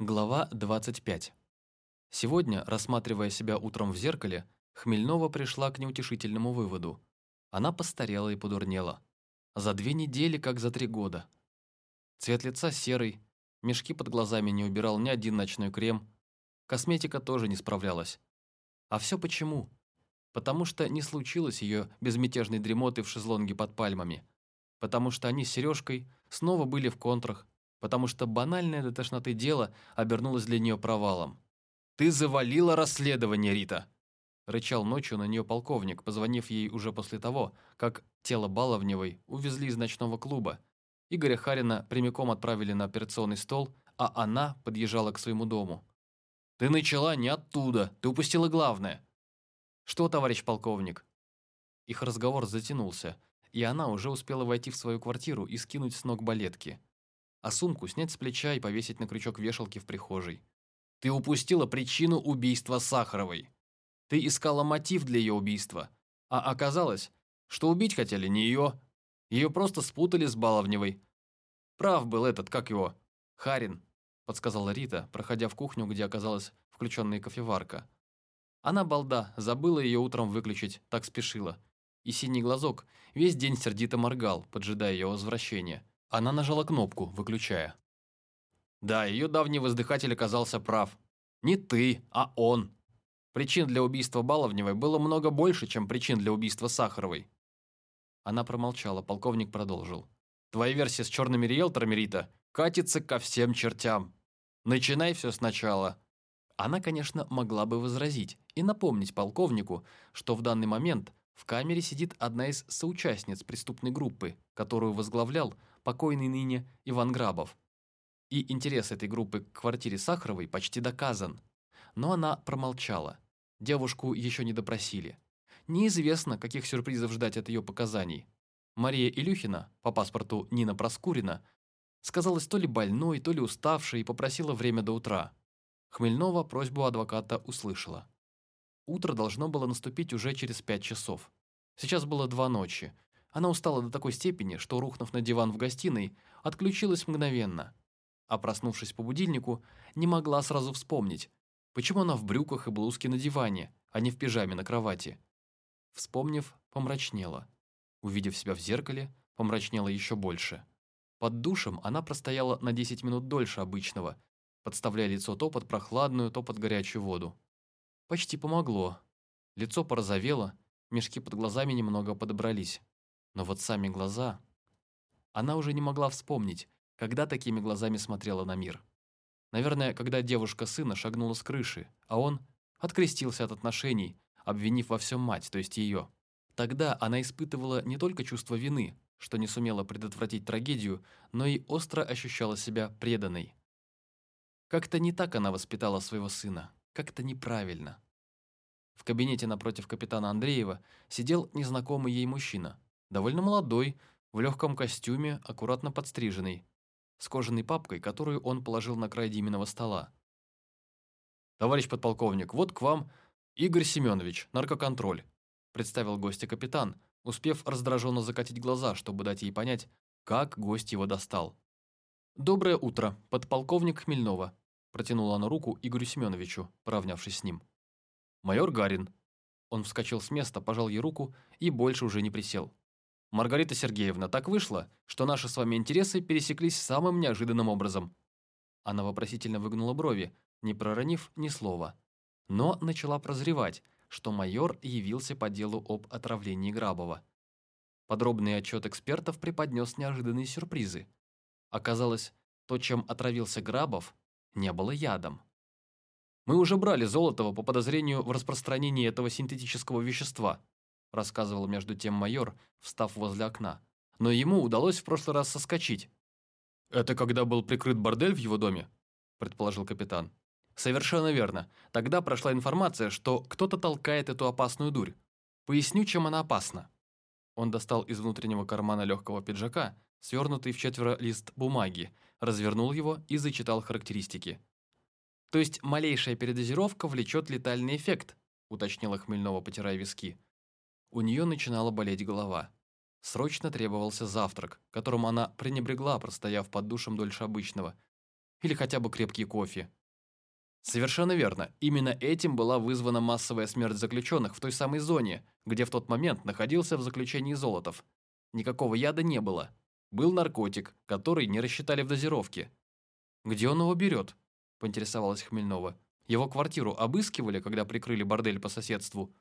Глава 25. Сегодня, рассматривая себя утром в зеркале, Хмельнова пришла к неутешительному выводу. Она постарела и подурнела. За две недели, как за три года. Цвет лица серый, мешки под глазами не убирал ни один ночной крем, косметика тоже не справлялась. А все почему? Потому что не случилось ее безмятежной дремоты в шезлонге под пальмами. Потому что они с Сережкой снова были в контрах, потому что банальное до тошноты дело обернулось для нее провалом. «Ты завалила расследование, Рита!» Рычал ночью на нее полковник, позвонив ей уже после того, как тело Баловневой увезли из ночного клуба. Игоря Харина прямиком отправили на операционный стол, а она подъезжала к своему дому. «Ты начала не оттуда, ты упустила главное!» «Что, товарищ полковник?» Их разговор затянулся, и она уже успела войти в свою квартиру и скинуть с ног балетки а сумку снять с плеча и повесить на крючок вешалки в прихожей. Ты упустила причину убийства Сахаровой. Ты искала мотив для ее убийства, а оказалось, что убить хотели не ее. Ее просто спутали с Баловневой. Прав был этот, как его, Харин, подсказала Рита, проходя в кухню, где оказалась включенная кофеварка. Она, балда, забыла ее утром выключить, так спешила. И синий глазок весь день сердито моргал, поджидая ее возвращения. Она нажала кнопку, выключая. Да, ее давний воздыхатель оказался прав. Не ты, а он. Причин для убийства Баловневой было много больше, чем причин для убийства Сахаровой. Она промолчала, полковник продолжил. Твоя версия с черными риэлторами, Рита, катится ко всем чертям. Начинай все сначала. Она, конечно, могла бы возразить и напомнить полковнику, что в данный момент в камере сидит одна из соучастниц преступной группы, которую возглавлял покойный ныне Иван Грабов. И интерес этой группы к квартире Сахаровой почти доказан. Но она промолчала. Девушку еще не допросили. Неизвестно, каких сюрпризов ждать от ее показаний. Мария Илюхина, по паспорту Нина Проскурина, сказалась то ли больной, то ли уставшей и попросила время до утра. Хмельнова просьбу адвоката услышала. Утро должно было наступить уже через пять часов. Сейчас было два ночи. Она устала до такой степени, что, рухнув на диван в гостиной, отключилась мгновенно. А проснувшись по будильнику, не могла сразу вспомнить, почему она в брюках и блузке на диване, а не в пижаме на кровати. Вспомнив, помрачнела. Увидев себя в зеркале, помрачнела еще больше. Под душем она простояла на 10 минут дольше обычного, подставляя лицо то под прохладную, то под горячую воду. Почти помогло. Лицо порозовело, мешки под глазами немного подобрались. Но вот сами глаза... Она уже не могла вспомнить, когда такими глазами смотрела на мир. Наверное, когда девушка сына шагнула с крыши, а он открестился от отношений, обвинив во всем мать, то есть ее. Тогда она испытывала не только чувство вины, что не сумела предотвратить трагедию, но и остро ощущала себя преданной. Как-то не так она воспитала своего сына. Как-то неправильно. В кабинете напротив капитана Андреева сидел незнакомый ей мужчина. Довольно молодой, в легком костюме, аккуратно подстриженный, с кожаной папкой, которую он положил на край Диминого стола. «Товарищ подполковник, вот к вам Игорь Семенович, наркоконтроль», представил гостя капитан, успев раздраженно закатить глаза, чтобы дать ей понять, как гость его достал. «Доброе утро, подполковник Хмельнова», Протянула она руку Игорю Семеновичу, поравнявшись с ним. «Майор Гарин». Он вскочил с места, пожал ей руку и больше уже не присел. «Маргарита Сергеевна, так вышло, что наши с вами интересы пересеклись самым неожиданным образом». Она вопросительно выгнула брови, не проронив ни слова. Но начала прозревать, что майор явился по делу об отравлении Грабова. Подробный отчет экспертов преподнес неожиданные сюрпризы. Оказалось, то, чем отравился Грабов, не было ядом. «Мы уже брали Золотого по подозрению в распространении этого синтетического вещества», рассказывал между тем майор, встав возле окна. «Но ему удалось в прошлый раз соскочить». «Это когда был прикрыт бордель в его доме?» предположил капитан. «Совершенно верно. Тогда прошла информация, что кто-то толкает эту опасную дурь. Поясню, чем она опасна». Он достал из внутреннего кармана легкого пиджака свернутый в четверо лист бумаги, развернул его и зачитал характеристики. «То есть малейшая передозировка влечет летальный эффект», уточнила Хмельнова, потирая виски. У нее начинала болеть голова. Срочно требовался завтрак, которому она пренебрегла, простояв под душем дольше обычного. или хотя бы крепкий кофе. Совершенно верно. Именно этим была вызвана массовая смерть заключенных в той самой зоне, где в тот момент находился в заключении Золотов. Никакого яда не было. Был наркотик, который не рассчитали в дозировке. «Где он его берет?» – поинтересовалась Хмельнова. «Его квартиру обыскивали, когда прикрыли бордель по соседству?»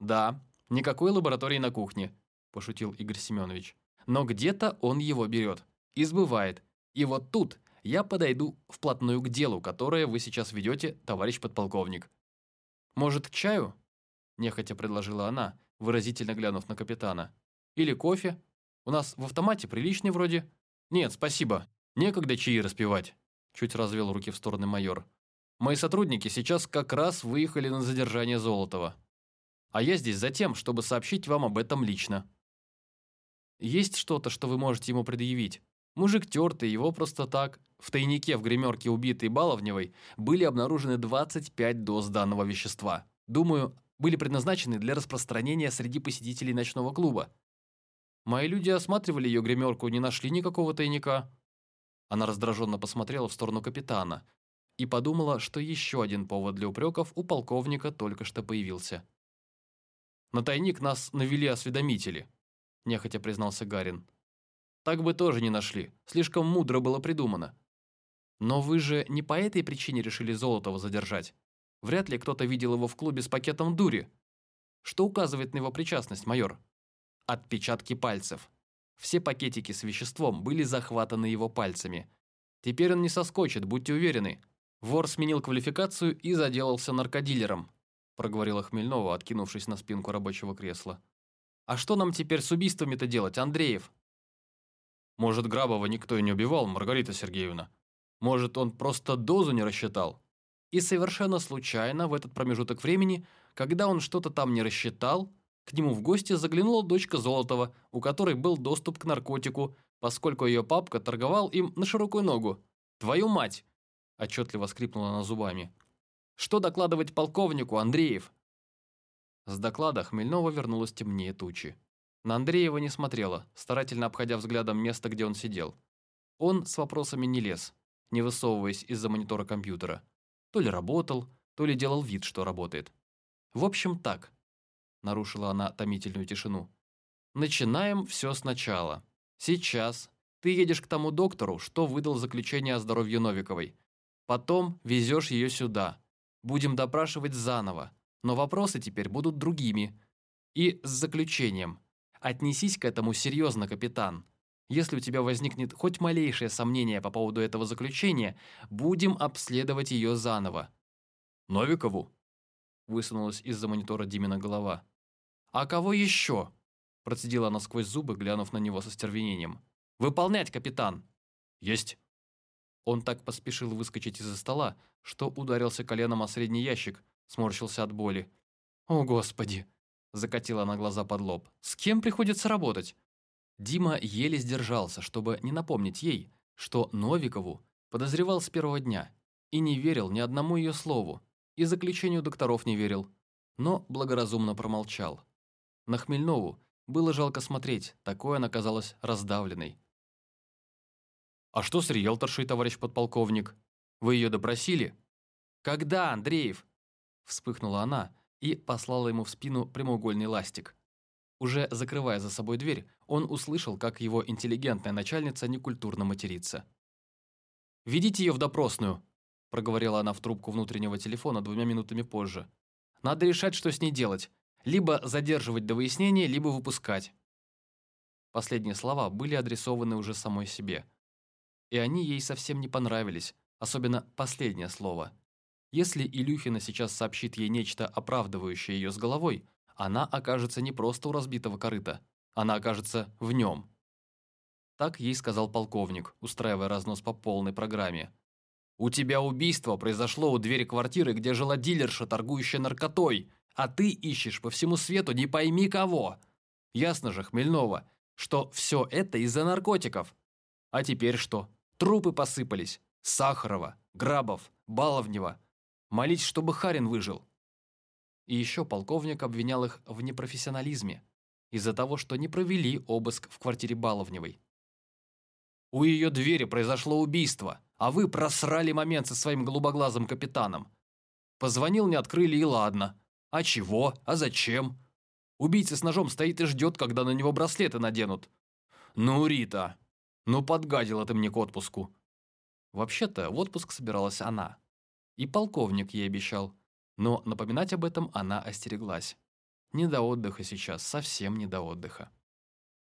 «Да, никакой лаборатории на кухне», – пошутил Игорь Семенович. «Но где-то он его берет, избывает. И вот тут я подойду вплотную к делу, которое вы сейчас ведете, товарищ подполковник. Может, к чаю?» Нехотя предложила она, выразительно глянув на капитана. «Или кофе? У нас в автомате приличный вроде». «Нет, спасибо. Некогда чаи распивать», чуть развел руки в стороны майор. «Мои сотрудники сейчас как раз выехали на задержание Золотова. А я здесь за тем, чтобы сообщить вам об этом лично». «Есть что-то, что вы можете ему предъявить?» Мужик тертый, его просто так. В тайнике в гримерке убитой Баловневой были обнаружены 25 доз данного вещества. Думаю, были предназначены для распространения среди посетителей ночного клуба. Мои люди осматривали ее гримерку, не нашли никакого тайника. Она раздраженно посмотрела в сторону капитана и подумала, что еще один повод для упреков у полковника только что появился. «На тайник нас навели осведомители», – нехотя признался Гарин. Так бы тоже не нашли. Слишком мудро было придумано. Но вы же не по этой причине решили Золотого задержать. Вряд ли кто-то видел его в клубе с пакетом дури. Что указывает на его причастность, майор? Отпечатки пальцев. Все пакетики с веществом были захватаны его пальцами. Теперь он не соскочит, будьте уверены. Вор сменил квалификацию и заделался наркодилером, проговорила Хмельнова, откинувшись на спинку рабочего кресла. А что нам теперь с убийствами-то делать, Андреев? Может, Грабова никто и не убивал, Маргарита Сергеевна. Может, он просто дозу не рассчитал. И совершенно случайно в этот промежуток времени, когда он что-то там не рассчитал, к нему в гости заглянула дочка Золотова, у которой был доступ к наркотику, поскольку ее папка торговал им на широкую ногу. «Твою мать!» – отчетливо скрипнула она зубами. «Что докладывать полковнику, Андреев?» С доклада Хмельнова вернулась темнее тучи. На Андреева не смотрела, старательно обходя взглядом место, где он сидел. Он с вопросами не лез, не высовываясь из-за монитора компьютера. То ли работал, то ли делал вид, что работает. «В общем, так», – нарушила она томительную тишину. «Начинаем все сначала. Сейчас ты едешь к тому доктору, что выдал заключение о здоровье Новиковой. Потом везешь ее сюда. Будем допрашивать заново, но вопросы теперь будут другими. И с заключением – Отнесись к этому серьезно, капитан. Если у тебя возникнет хоть малейшее сомнение по поводу этого заключения, будем обследовать ее заново». «Новикову?» Высунулась из-за монитора Димина голова. «А кого еще?» Процедила она сквозь зубы, глянув на него со стервенением. «Выполнять, капитан!» «Есть!» Он так поспешил выскочить из-за стола, что ударился коленом о средний ящик, сморщился от боли. «О, Господи!» Закатила она глаза под лоб. «С кем приходится работать?» Дима еле сдержался, чтобы не напомнить ей, что Новикову подозревал с первого дня и не верил ни одному ее слову, и заключению докторов не верил, но благоразумно промолчал. На Хмельнову было жалко смотреть, такой она казалась раздавленной. «А что с риэлторшей, товарищ подполковник? Вы ее допросили?» «Когда, Андреев?» Вспыхнула она, и послала ему в спину прямоугольный ластик. Уже закрывая за собой дверь, он услышал, как его интеллигентная начальница некультурно матерится. «Ведите ее в допросную», – проговорила она в трубку внутреннего телефона двумя минутами позже. «Надо решать, что с ней делать. Либо задерживать до выяснения, либо выпускать». Последние слова были адресованы уже самой себе. И они ей совсем не понравились, особенно последнее слово – если Илюхина сейчас сообщит ей нечто, оправдывающее ее с головой, она окажется не просто у разбитого корыта, она окажется в нем. Так ей сказал полковник, устраивая разнос по полной программе. «У тебя убийство произошло у двери квартиры, где жила дилерша, торгующая наркотой, а ты ищешь по всему свету не пойми кого. Ясно же, Хмельнова, что все это из-за наркотиков. А теперь что? Трупы посыпались. Сахарова, Грабов, Баловнева, Молить, чтобы Харин выжил. И еще полковник обвинял их в непрофессионализме из-за того, что не провели обыск в квартире Баловневой. У ее двери произошло убийство. а вы просрали момент со своим голубоглазым капитаном. Позвонил, не открыли и ладно. А чего? А зачем? Убийца с ножом стоит и ждет, когда на него браслеты наденут. Ну, Рита, ну подгадила ты мне к отпуску. Вообще-то в отпуск собиралась она. И полковник ей обещал. Но напоминать об этом она остереглась. Не до отдыха сейчас, совсем не до отдыха.